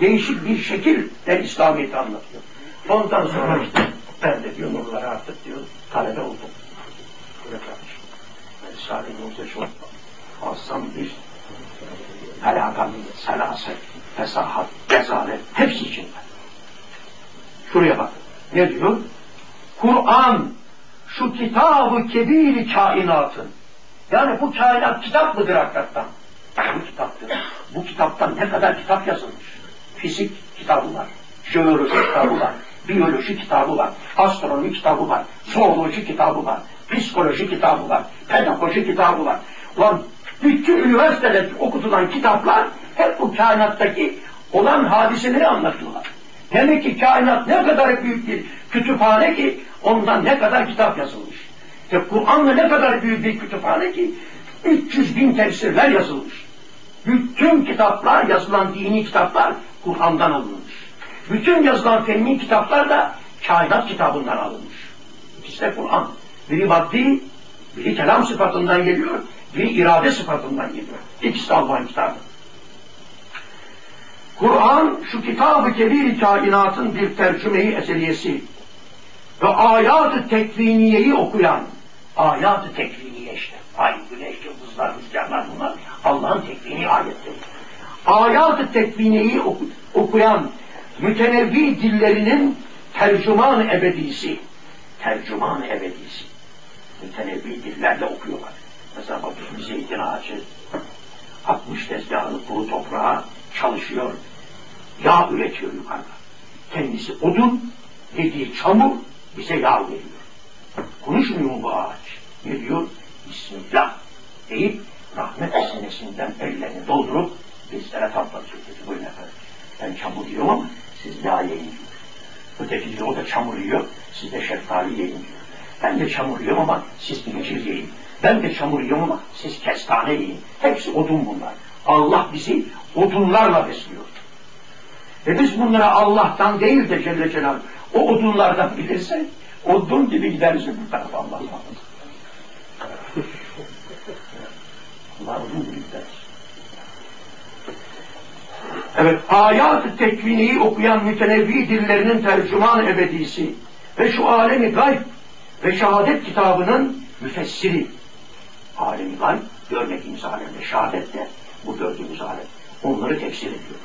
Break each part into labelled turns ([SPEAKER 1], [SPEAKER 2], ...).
[SPEAKER 1] değişik bir şekilde İslamiyet'i anlatıyor. Ondan sonra işte ben de diyor nurlar artık diyor talebe oldum. Böyle kardeşim. Risale-i Nur'da çok muazzam bir felakat, selaset, fesahat, cezalet hepsi içinde. Şuraya bak. Ne diyor? Kur'an şu kitabı kebiri kainatın. Yani bu kainat kitap mıdır hakikaten? Bu kitaptır. Bu kitaptan ne kadar kitap yazılmış? Fizik kitabı var, jeoloji kitabı var, biyoloji kitabı var, astronomi kitabı var, zooloji kitabı var, psikoloji kitabı var, pedagoji kitabı var. Ulan bütün üniversitede okutulan kitaplar hep bu kainattaki olan hadiseleri anlatıyorlar. Demek ki kainat ne kadar büyük bir kütüphane ki ondan ne kadar kitap yazılmış. Ve Kur'an'la ne kadar büyük bir kütüphane ki 300 bin tefsirler yazılmış. Bütün kitaplar, yazılan dini kitaplar Kur'an'dan alınmış. Bütün yazılan fenni kitaplar da kainat kitabından alınmış. İkisi de Kur'an. Biri maddi, biri kelam sıfatından geliyor, biri irade sıfatından geliyor. İkisi de Allah'ın kitabı. Kur'an şu kitabı kebir kainatın bir tercümeyi eseriyesi ve ayat-ı tekviniyeyi okuyan ayat-ı tekviniye işte. Ay, güneş, yıldızlar, rüzgarlar bunlar Allah'ın tekvini ayetleri. Ayat-ı tekviniyeyi oku, okuyan mütenevvi dillerinin tercüman ebedisi. Tercüman ebedisi. Mütenevvi dillerle okuyorlar. Mesela bakıyorsun zeytin ağacı 60 tezgahını kuru toprağa çalışıyor. Yağ üretiyor yukarıda. Kendisi odun, yediği çamur bize yağ veriyor. Konuşmuyor mu bu ağaç? Ne diyor? Bismillah deyip rahmet sinesinden ellerini doldurup bizlere tatlatıyor. Dedi, buyurun efendim. Ben çamur yiyorum ama siz yağ yiyin diyor. Öteki diyor o da çamur yiyor, siz de şeftali yiyin diyor. Ben de çamur yiyorum ama siz incir yiyin. Ben de çamur yiyorum ama siz kestane yiyin. Hepsi odun bunlar. Allah bizi odunlarla besliyor. Ve biz bunlara Allah'tan değil de Celle Celaluhu o odunlardan bilirsek odun gibi gideriz bu tarafa Allah Allah. Allah odun gibi gideriz. Evet, ayat-ı tekviniyi okuyan mütenevvi dillerinin tercüman ebedisi ve şu alemi gayb ve şehadet kitabının müfessiri. Alemi gayb, görmediğimiz alemde, şehadet de bu gördüğümüz alem. Onları tefsir ediyor.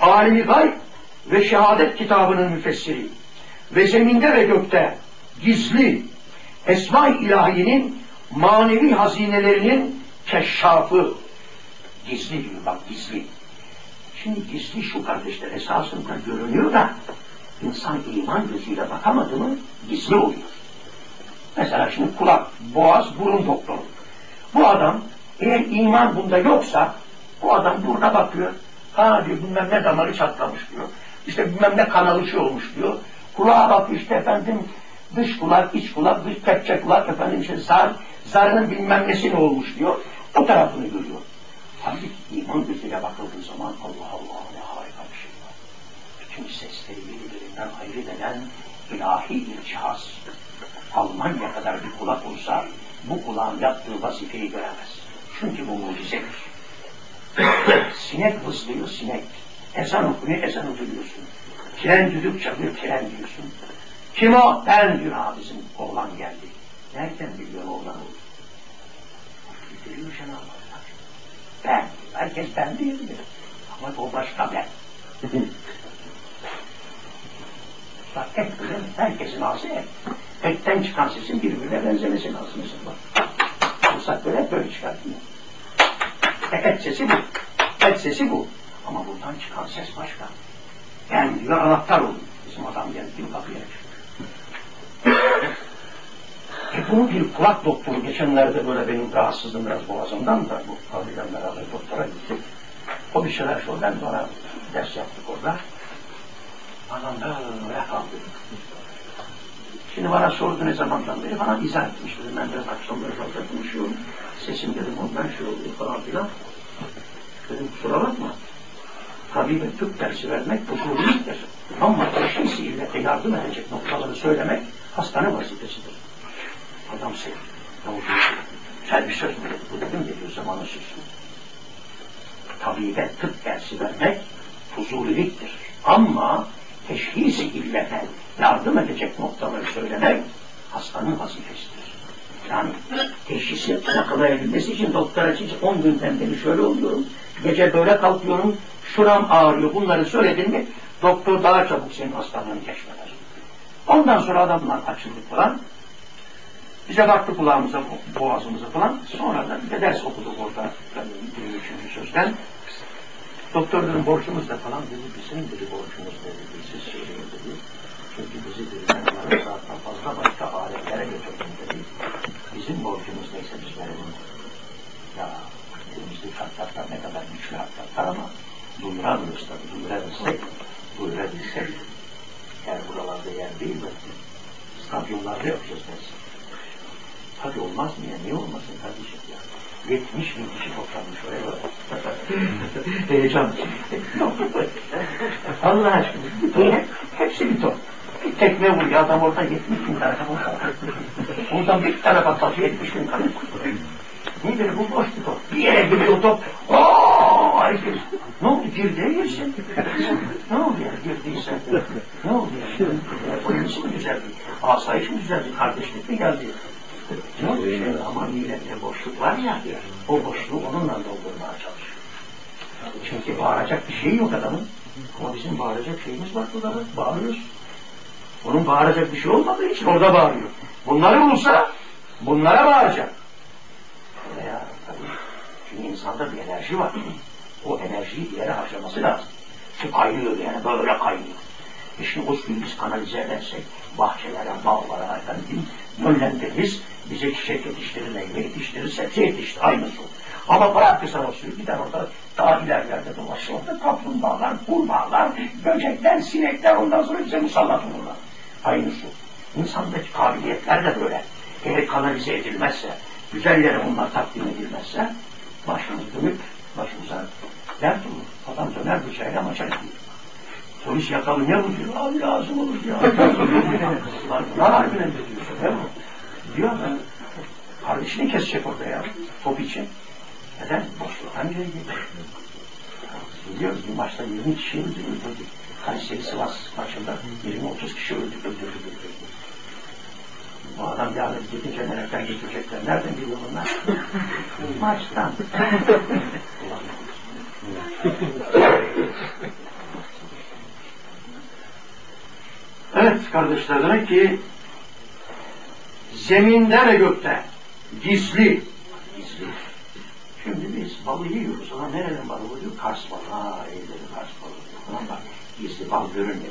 [SPEAKER 1] Alemi gayb ve şehadet kitabının müfessiri ve zeminde ve gökte gizli Esma-i İlahiye'nin manevi hazinelerinin keşşafı gizli diyor bak gizli. Şimdi gizli şu kardeşler esasında görünüyor da insan iman gözüyle bakamadı mı gizli oluyor. Mesela şimdi kulak, boğaz, burun doktoru. Bu adam eğer iman bunda yoksa bu adam buruna bakıyor. Ha diyor bilmem ne damarı çatlamış diyor. İşte bilmem ne kanalı şey olmuş diyor. Kulağa bak işte efendim dış kulak, iç kulak, dış kepçe kulak efendim işte zar, zarının bilmem nesi ne olmuş diyor. O tarafını görüyor. İman gözüyle bakıldığı zaman Allah Allah ne harika bir şey var. Bütün sesleri birbirinden ayrı eden ilahi bir cihaz. Almanya kadar bir kulak olsa bu kulağın yaptığı vazifeyi göremez. Çünkü bu mucizedir. sinek vızlıyor sinek. Ezan okuyor ezan duyuyorsun. Tren düdük çalıyor tren diyorsun. Kim o? Ben diyor ha bizim oğlan geldi. Nereden biliyor oğlan olur? Biliyor Cenab-ı. Ben. Herkes ben değil mi? Ama o başka ben. Bak et herkesin ağzı et. Etten çıkan sesin birbirine benzemesi lazım mesela. Fırsat böyle böyle çıkartıyor. E, et sesi bu. Et sesi bu. Ama buradan çıkan ses başka. Ben diyor anahtar oluyor. Bizim adam geldi kapıya e bunu bir kulak doktoru geçenlerde böyle benim rahatsızlığım biraz boğazımdan da bu kabirden beraber doktora gittik. O bir şeyler sordu. Ben de ona ders yaptık orada. Adam da öyle kaldı. Şimdi bana sordu ne zamandan beri bana izah etmiş. Dedim ben biraz akşamları fazla konuşuyorum. Sesim dedim ondan şey oluyor falan filan. Dedim kusura bakma. Tabibe tıp dersi vermek usulüdür. Ama teşhis illete yardım edecek noktaları söylemek hastane vazifesidir. Adam sevdi. Ne oldu? Sen bir söz mü dedi? Bu dedim geliyor zamanı sözü. Tabibe tıp dersi vermek fuzuliliktir. Ama teşhis-i illete yardım edecek noktaları söylemek hastanın vazifesidir. Yani teşhisi akıl edilmesi için doktora hiç 10 günden beri şöyle oluyorum. Gece böyle kalkıyorum, şuram ağrıyor. Bunları söyledin mi doktor daha çabuk senin hastalığını keşfeder. Ondan sonra adamlar açıldı falan. Bize baktı kulağımıza, boğazımıza falan. Sonra da bir de ders okuduk orada. Yani, üçüncü sözden. Doktor dedim borcumuz da falan dedi. Bizim dedi borcumuz dedi. Siz söyleyin dedi. Çünkü bizi dedi ben yarım saatten fazla başka aletlere götürdüm dedi. Bizim borcumuz neyse biz verelim. Ya elimizde hattatlar ne kadar güçlü hattatlar ama duyuramıyoruz tabii. Duyurabilsek, duyurabilsek. Yer buralarda yer değil mi? Stadyumlarda yapacağız biz. Tabii olmaz mı ya? Niye olmasın kardeşim ya? 70 bin kişi toplanmış oraya. Heyecan. Allah aşkına. Yine hepsi bir top. Bir tekme vuruyor adam orada 70 bin tane Oradan bir tane patlatıyor 70 bin tane. Nedir bu boş bir top? Bir yere giriyor top. Ooo! Herkes. Ne oldu? Girdi girsin. ne oldu ya girdiyse? Ne oldu ya? Polisi mi düzeldi? Asayiş mi düzeldi? Kardeşlik mi geldi? Oldu? Şey, ama millette boşluk var ya, o boşluğu onunla doldurmaya çalışıyor. Çünkü bağıracak bir şey yok adamın. Ama bizim bağıracak şeyimiz var burada. Bağırıyoruz. Onun bağıracak bir şey olmadığı için orada bağırıyor. Bunları bulsa bunlara bağıracak. Veya tabii çünkü insanda bir enerji var. O enerjiyi bir yere harcaması lazım. Şu kaynıyor yani böyle kaynıyor. E şimdi o suyu kanalize edersek bahçelere, bağlara efendim yönlendiririz. Bize çiçek yetiştirir, meyve yetiştirir, sebze yetiştirir. Aynı su. Ama bırakırsan o suyu gider orada daha ilerlerde dolaşır. Orada kaplumbağalar, kurbağalar, böcekler, sinekler ondan sonra bize musallat olurlar. Aynı su. İnsandaki kabiliyetler de böyle. Eğer kanalize edilmezse, güzel yere onlar takdim edilmezse başımız dönüp başımıza dert olur. Adam döner bıçağıyla maça gidiyor. Polis yakalıyor bu diyor. Abi lazım olur ya. ne harbine diyorsun değil mi? Diyor ben kardeşini kesecek orada ya. Top için. Neden? Boşluktan bile gidiyor. Biliyoruz bir maçta 20 kişi öldürüldü. Kayseri Sivas maçında 20-30 kişi öldü, öldürdü, öldürdü. Bu adam bir adet gidince nereden getirecekler? Nereden biliyor bunlar? Maçtan. evet kardeşler ki zeminde ve gökte gizli gizli Şimdi biz balı yiyoruz ama nereden balı oluyor? Kars balı. Ha, evleri Kars balı. Tamam bak, gizli bal görünmedi.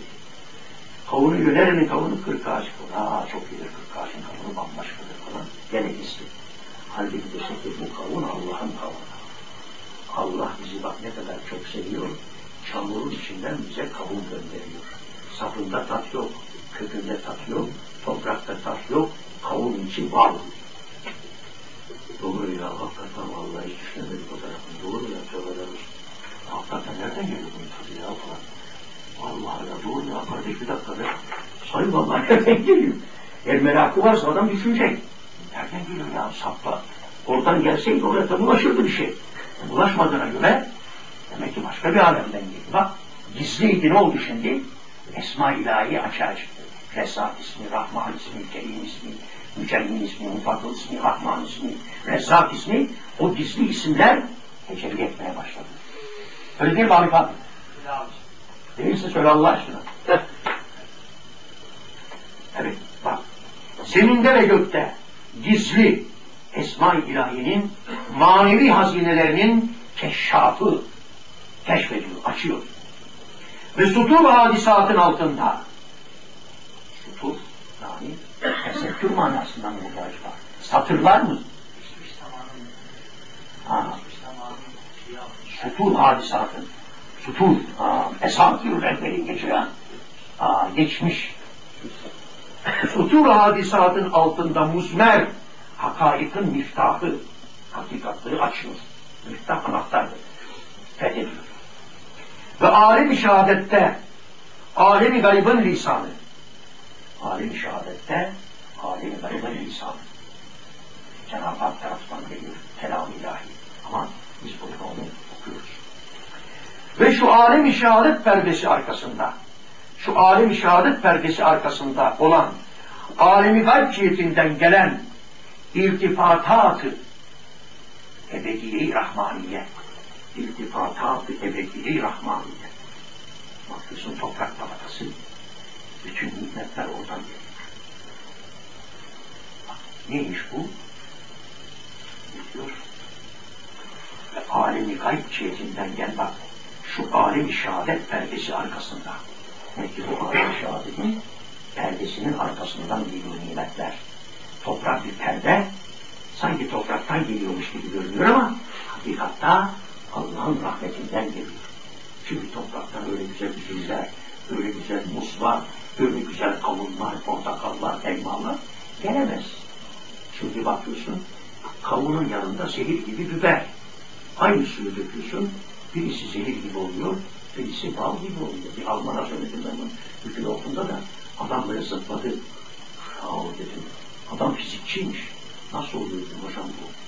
[SPEAKER 1] Kavunu Yöner'in kavunu kırk ağaç kavunu. Ha, çok iyidir kırk ağaçın kavunu bambaşkadır falan. Gene gizli. Halbuki desek ki bu kavun Allah'ın kavunu. Allah bizi bak ne kadar çok seviyor. Çamurun içinden bize kavun gönderiyor. Sapında tat yok, kökünde tat yok, toprakta tat yok, kavun içi bal. Doğru ya, hakikaten vallahi hiç düşünemedik o tarafını. Doğru ya, tövbeler Hakikaten nereden geliyor bunun tadı ya falan. Vallahi ya doğru ya, kardeş bir dakika be. Say vallahi nereden geliyor? Eğer merakı varsa adam düşünecek. Nereden geliyor ya sapla? Oradan gelseydi oraya da bulaşırdı bir şey. Bulaşmadığına göre demek ki başka bir alemden geliyor. Bak gizliydi ne oldu şimdi? Esma-i ilahi açığa çıktı. Rezzak ismi, Rahman ismi, Kerim ismi, Mücemmin ismi, Mufakıl ismi, Rahman ismi, Rezzak ismi, o gizli isimler tecelli etmeye başladı. Öyle değil mi Arif abi? Değilse söyle Allah aşkına. evet bak. Zeminde ve gökte gizli Esma-i İlahi'nin manevi hazinelerinin keşşafı keşfediyor, açıyor. Ve sutur hadisatın altında sutur yani tesettür manasından muhtaç var. Satırlar mı? Ha. Sutur hadisatın. Sutur. Ha. Esatür rehberin geçiren. Ha. Geçmiş. Sutur hadisatın altında muzmer hakaikin miftahı, hakikatleri açıyor. Miftah anahtardır. Fethediyor. Ve alem-i şehadette, alem-i gaybın lisanı, alem-i şehadette, alem-i gaybın lisanı. Cenab-ı Hak tarafından geliyor, kelam ilahi. Ama biz burada onu okuyoruz. Ve şu alem-i şehadet perdesi arkasında, şu alem-i şehadet perdesi arkasında olan alemi gayb cihetinden gelen iltifatat-ı ebediye-i rahmaniye, iltifatat-ı ebediye-i rahmaniye. Bakıyorsun toprak tabakası, bütün nimetler oradan geliyor. Neymiş bu? Diyor? Ve alemi gayb cihetinden gel bak, şu alemi şehadet perdesi arkasında. Ne ki bu alemi şehadetin perdesinin arkasından geliyor nimetler. Toprak bir perde, sanki topraktan geliyormuş gibi görünüyor ama hakikatta Allah'ın rahmetinden geliyor. Çünkü topraktan öyle güzel üzümler, öyle güzel muslar, öyle güzel kavunlar, portakallar, elmalar gelemez. Çünkü bakıyorsun kavunun yanında zehir gibi biber. Aynı suyu döküyorsun, birisi zehir gibi oluyor, birisi bal gibi oluyor. Bir Alman'a söyledim ben bunu. Bugün okulda da adam böyle zıpladı. Yahu dedim, adam fizikçiymiş. Nasıl oluyor dedim hocam bu?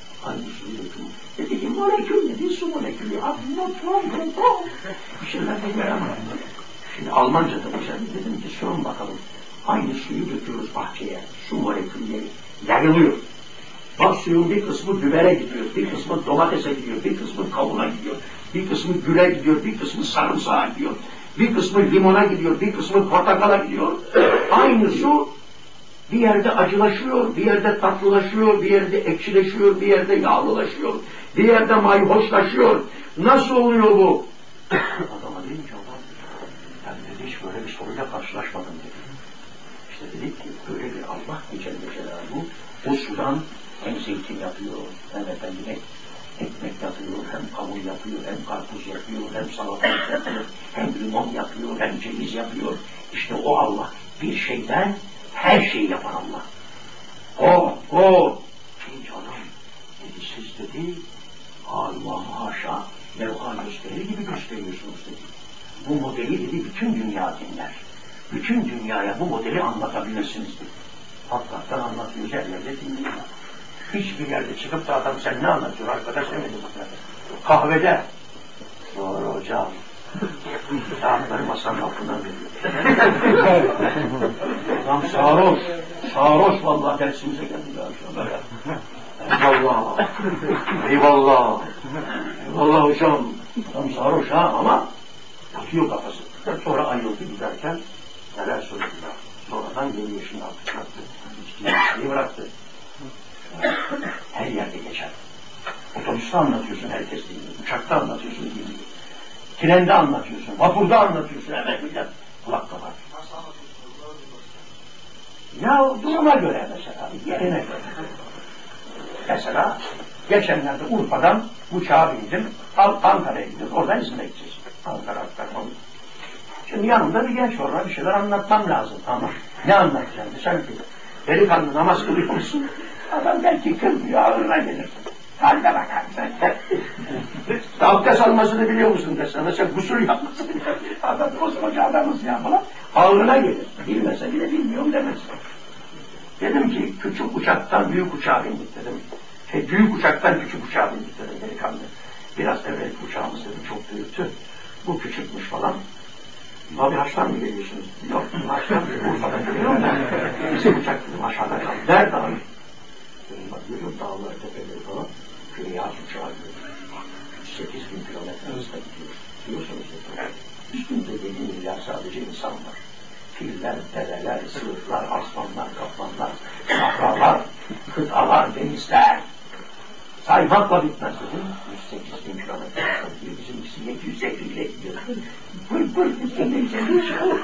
[SPEAKER 1] Dedi ki molekül dedi, su molekülü. Bir şeyler dediler ama. Şimdi Almanca da güzel. Dedim ki sorun bakalım. Aynı suyu döküyoruz bahçeye. Su molekülleri yayılıyor. Bak suyun bir kısmı bibere gidiyor, bir kısmı domatese gidiyor, bir kısmı kavuna gidiyor, bir kısmı güle gidiyor, bir kısmı sarımsağa gidiyor, bir kısmı limona gidiyor, bir kısmı portakala gidiyor. Aynı su bir yerde acılaşıyor, bir yerde tatlılaşıyor, bir yerde ekşileşiyor, bir yerde yağlılaşıyor, bir yerde mayhoşlaşıyor. Nasıl oluyor bu? Adama dedim ki adam, ben dedi hiç böyle bir soruyla karşılaşmadım dedi. İşte dedik ki böyle bir Allah Celle Celaluhu bu sudan hem zeytin yapıyor, hem efendim ek, ekmek yapıyor, hem kavun yapıyor, hem karpuz yapıyor, hem salatalık yapıyor, hem limon yapıyor, hem ceviz yapıyor. İşte o Allah bir şeyden her şeyi yapan Allah. O, o. Genç adam dedi siz dedi Allah haşa levha gösterir gibi gösteriyorsunuz dedi. Bu modeli dedi bütün dünya dinler. Bütün dünyaya bu modeli anlatabilirsiniz dedi. Hakikaten anlatıyor, yerlerde dinliyor. Hiçbir yerde çıkıp da adam sen ne anlatıyor arkadaş demedi bakmadı. Kahvede. Doğru hocam. Kağıtları masanın altından veriyor. adam sarhoş. Sarhoş vallahi dersimize geldi akşam. Eyvallah. Eyvallah. Eyvallah hocam. Adam sarhoş ha ama yatıyor kafası. Sonra ayrıldı giderken neler söylediler. Sonradan geliyor şimdi artık bıraktı. İçkiyi bıraktı. Her yerde geçer. Otobüste anlatıyorsun herkes dinliyor. Uçakta anlatıyorsun dinliyor. Trende anlatıyorsun. Vapurda anlatıyorsun. Hemen millet kulak kapar. Ya duruma göre mesela, yerine göre. Mesela geçenlerde Urfa'dan uçağa bindim. Ankara'ya gidiyoruz. Oradan İzmir'e gideceğiz. Ankara aktarmalı. Şimdi yanımda bir genç var. Bir şeyler anlatmam lazım. Ama ne anlatacağım? Sen ki delikanlı namaz kılıyor musun? Adam belki kılmıyor, ağırına gelir. Halde bakar sen. Abdest almasını biliyor musun desene, sen gusül yapmasını Adam koskoca adamız ya falan. Ağırına gelir. Bilmese bile bilmiyorum demez. Dedim ki küçük uçaktan büyük uçağa bindik dedim. Şey, büyük uçaktan küçük uçağa bindik dedim delikanlı. Biraz evvel uçağımız dedim çok büyüktü. Bu küçükmüş falan. Abi haçtan mı geliyorsunuz? Yok, haçtan Urfa'dan geliyorum da. Bizim uçak dedim aşağıda kaldı. Nerede abi? Dedim bak görüyorum dağları, tepeleri yağ uçağı. 8 bin kilometre hızla gidiyoruz. Diyorsunuz dedim. Üstünde dediğim milyar sadece insan var. Filler, develer, sığırlar, aslanlar, kaplanlar, sahralar, kıtalar, denizler. Saymakla bitmez dedim. 108 bin kilometre gidiyor. Bizimkisi 750 ile gidiyor. Pır pır üstünde 150 olur.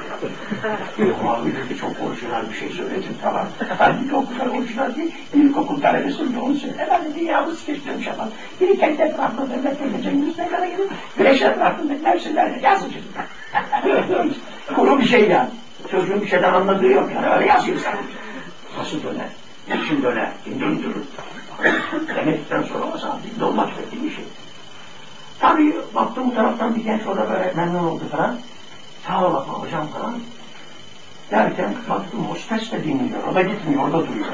[SPEAKER 1] Abi çok orijinal bir şey söyledin tamam. Halbuki o kadar orijinal değil. İlkokul talebesinde onu söyle. Herhalde dünyamız geçmemiş ama. Biri kendi etrafında devlet öleceğin yüzüne kadar gidip güneş etrafında dersinler yazıcı. Kuru bir şey yani. Çocuğun bir şeyden anladığı yok yani. Öyle yazıyor sen. Nasıl döner? Niçin döner? Dindin durur. Demedikten sonra o zaman istediği bir şey. Tabii baktım taraftan bir genç orada böyle memnun oldu falan. Sağ ol bakma hocam falan. Derken baktım hostes de dinliyor. O da gitmiyor, orada duruyor.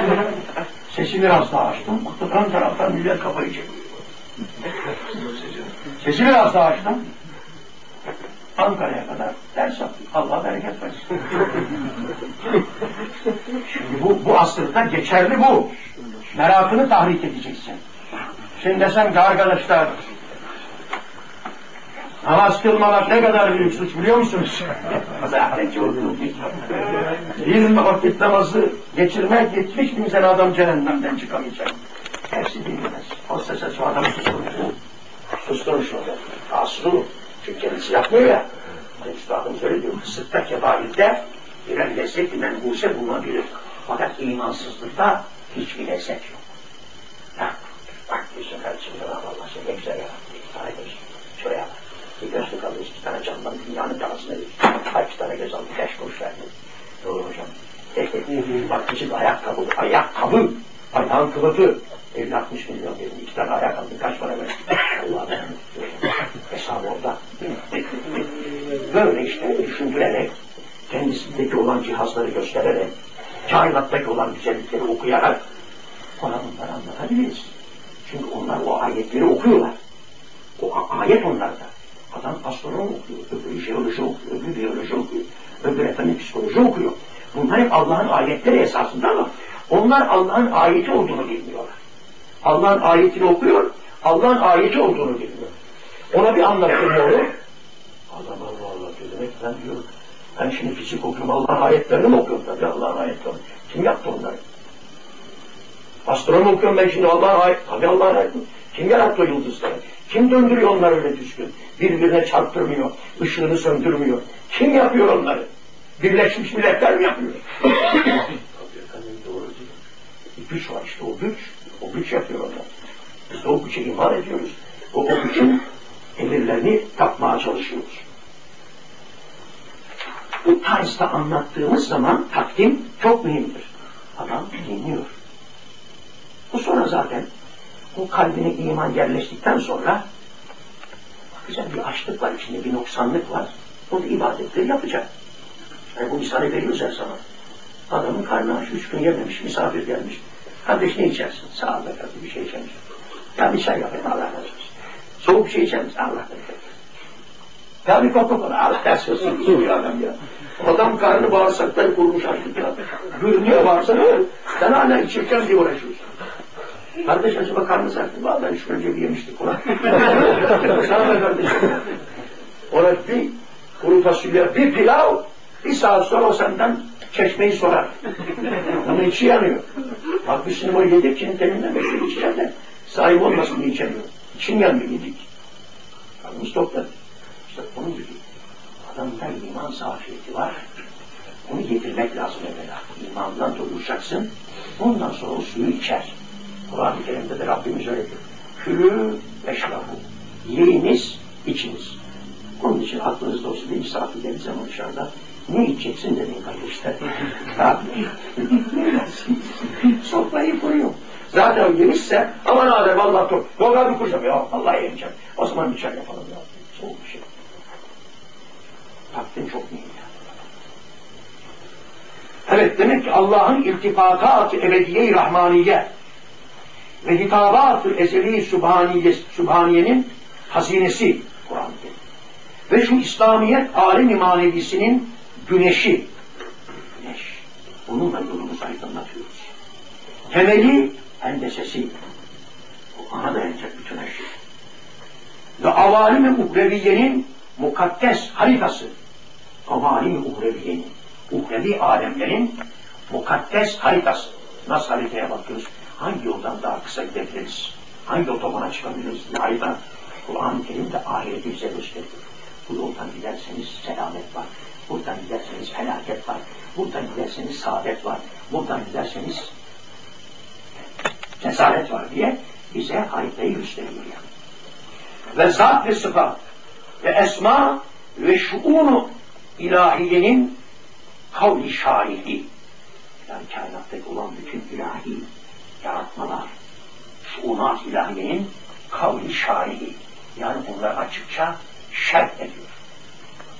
[SPEAKER 1] Sesini biraz daha açtım. Ön taraftan millet kafayı çekiyor. Sesini biraz daha açtım. Ankara'ya kadar ders yaptık. Allah bereket versin. Şimdi bu, bu asırda geçerli bu. Merakını tahrik edeceksin. Şimdi desem ki arkadaşlar kılmamak ne kadar büyük suç biliyor musunuz? Zaten çok büyük. Bir vakit namazı geçirmek yetmiş bin sene adam cehennemden çıkamayacak. Hepsi dinlemez. O sese şu adamı susturmuş. Susturmuş. Rahatsız olur. Çünkü kendisi yapmıyor ya. Üstadım söyle diyor. Kısıtta kebairde birer lezzet bir menbuse bulunabilir. Fakat imansızlıkta hiçbir lezzet yok. Ya, bak diyorsun kardeşim Allah seni ne güzel yarattı. İki tane göz. Şöyle yap. Bir gözlük aldı, iki tane camdan dünyanın parasını verir. Kaç tane göz aldı, beş kuruş verdi. Doğru hocam. Bak küçük ayakkabı, ayakkabı, ayağın kılıfı. 50-60 milyon verin, iki tane ayak aldı, kaç para verdi? Allah benim hesabı orada. Böyle işte düşündürerek, kendisindeki olan cihazları göstererek, kainattaki olan güzellikleri okuyarak ona bunları anlatabiliriz. Çünkü onlar o ayetleri okuyorlar. O ayet onlarda. Adam astronom okuyor, öbürü jeoloji okuyor, öbürü biyoloji okuyor, öbürü efendim psikoloji okuyor. Bunlar hep Allah'ın ayetleri esasında ama onlar Allah'ın ayeti olduğunu bilmiyorlar. Allah'ın ayetini okuyor, Allah'ın ayeti olduğunu bilmiyor. Ona bir anlatım olur. Adam Allah Allah diyor demek ben diyor. Ben şimdi fizik okuyorum, Allah'ın ayetlerini mi okuyorum tabii Allah'ın ayetlerini. Kim yaptı onları? Astronom okuyorum ben şimdi Allah'ın ayet, tabii Allah'ın ayeti. Kim yarattı o yıldızları? Kim döndürüyor onları öyle düzgün? Birbirine çarptırmıyor, ışığını söndürmüyor. Kim yapıyor onları? Birleşmiş Milletler mi yapıyor? güç var işte o güç. O güç yapıyor onlar. Biz de o güce iman ediyoruz. O, o gücün emirlerini tapmaya çalışıyoruz. Bu tarzda anlattığımız zaman takdim çok mühimdir. Adam dinliyor. Bu sonra zaten bu kalbine iman yerleştikten sonra güzel bir açlık var içinde, bir noksanlık var. O da ibadetleri yapacak. Yani bu misali veriyoruz her zaman. Adamın karnı aç, üç gün yememiş, misafir gelmiş. Kardeş ne içersin? Sağ ol efendim, bir şey içemiş. Ya bir çay yapayım, Allah razı olsun. Soğuk bir şey içer misin? Allah razı olsun. Ya bir koku kola, Allah razı olsun. İçmiyor adam ya. Adam karnı bağırsakları kurmuş açlıkla. Görünüyor bağırsağı, sen hala içirken diye uğraşıyorsun. Kardeş acaba karnı sarktı. Vallahi üç gün önce bir yemiştik ona. Sana da kardeşim. Ona bir kuru fasulye, bir pilav, bir saat sonra o senden çeşmeyi sorar. Ama içi yanıyor. Bak şimdi o yedik, şimdi teminden beşleri içeceğim de sahip olmasın diye içemiyor. İçin yanmıyor yedik. Karnımız topladı. İşte onun gibi. Adamda iman zafiyeti var. Onu yedirmek lazım evvela. İmandan doyuracaksın. Ondan sonra o suyu içer. Kur'an-ı Kerim'de de Rabbimiz öyle diyor. Külü veşrabu. Yiyiniz, içiniz. Onun için aklınızda olsun bir misafir geldiği zaman dışarıda ne içeceksin dedin kardeşler. Sofrayı kuruyor. Zaten yemişse aman abi vallahi dur. Yok abi kuracağım ya Allah yemeyeceğim. O zaman bir çay yapalım ya. Soğuk bir şey. Takdim çok mühim. Evet demek ki Allah'ın iltifatat-ı ebediye-i rahmaniye ve hitabat-ı ezeli subhaniye, subhaniyenin hazinesi Kur'an-ı Kerim. Ve şu İslamiyet alem-i manevisinin güneşi. Güneş. Onunla yolumuzu aydınlatıyoruz. Temeli hendesesi. Bu ana dayanacak bütün her şey. Ve avalim-i uhreviyenin mukaddes haritası. Avalim-i uhreviyenin, uhrevi alemlerin mukaddes haritası. Nasıl haritaya bakıyoruz? Hangi yoldan daha kısa gidebiliriz? Hangi otobana çıkabiliriz? Hayda. Kur'an-ı Kerim de ahireti bize gösteriyor. Bu yoldan giderseniz selamet var. Buradan giderseniz felaket var. Buradan giderseniz saadet var. Buradan giderseniz cesaret var diye bize haritayı gösteriyor yani. Ve zat ve sıfat ve esma ve şuunu ilahiyenin kavli şarihi yani kainattaki olan bütün ilahi yaratmalar şuunat ilahiyenin kavli şarihi yani bunlar açıkça şerh ediyor.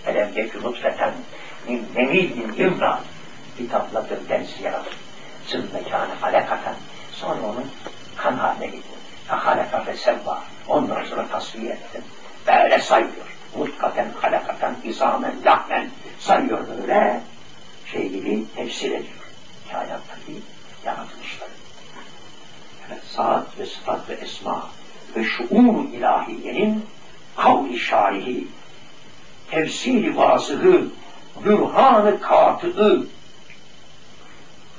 [SPEAKER 1] Elem yekü nutfeten min nemidin imran kitaplatır densi yaratır. Sümmekâne halekaten sonra onun kan haline getir. Fehaleka ve sevva ondan sonra tasfiye ettim. Böyle sayıyor. mutkaten, halakaten, izamen, lahmen sayıyor böyle şey gibi tefsir ediyor. Kainattaki yaratılışları. Evet, saat ve sıfat ve esma ve şuur ilahiyenin kavli şarihi, tefsiri vasıhı, bürhan-ı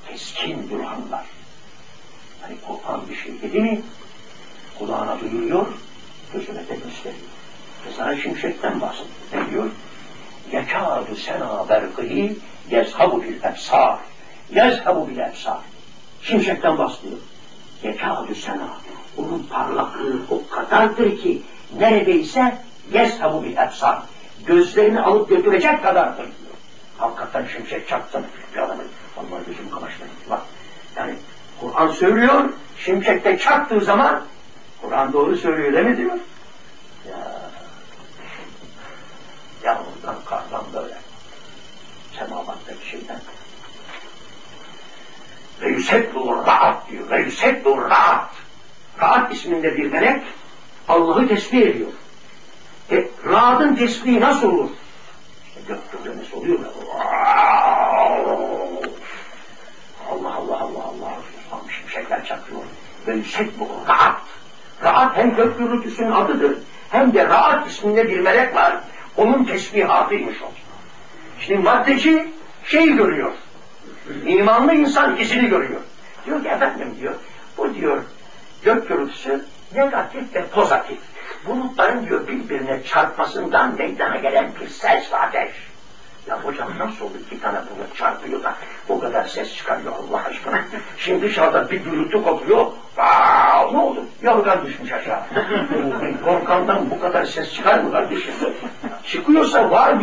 [SPEAKER 1] keskin bürhanlar. Hani Kur'an bir şey dedi mi, kulağına duyuruyor, gözüne de gösteriyor. Ve sana şimşekten bahsediyor. Ne diyor? Yekâdu sena berkıhi yezhabu bil ebsar. Yezhabu bil ebsar. Şimşekten bahsediyor. Yekâdu sena. Onun parlaklığı o kadardır ki neredeyse yezhabu bil ebsar. Gözlerini alıp götürecek kadardır diyor. Hakikaten şimşek çaktı. Bir adamın. Vallahi gözüm kamaştı. Bak. Yani Kur'an söylüyor, şimşekte çaktığı zaman Kur'an doğru söylüyor değil mi diyor? Ya, yağmurdan, kardan böyle. Semavattaki şeyden. Ve yüseklu rahat diyor. Ve yüseklu rahat. Rahat isminde bir melek Allah'ı tesbih ediyor. E, rahatın tesbihi nasıl olur? İşte gök gürlemesi oluyor ya. Allah Allah Allah Allah. Tam şimşekler çakıyor. Ve yüseklu rahat. Rahat hem gök gürültüsünün adıdır. Hem de rahat isminde bir melek var. Onun tesbihatıymış o. Şimdi maddeci şeyi görüyor. İmanlı insan izini görüyor. Diyor ki efendim diyor, bu diyor gök gürültüsü negatif ve pozitif. Bulutların diyor birbirine çarpmasından meydana gelen bir ses ateş. Ya hocam nasıl olur iki tane bulut çarpıyor da o kadar ses çıkarıyor Allah aşkına. Şimdi dışarıda bir gürültü kopuyor. Aa, ne oldu? Yorgan düşmüş aşağı. Korkandan bu kadar ses çıkar mı kardeşim? Çıkıyorsa var bir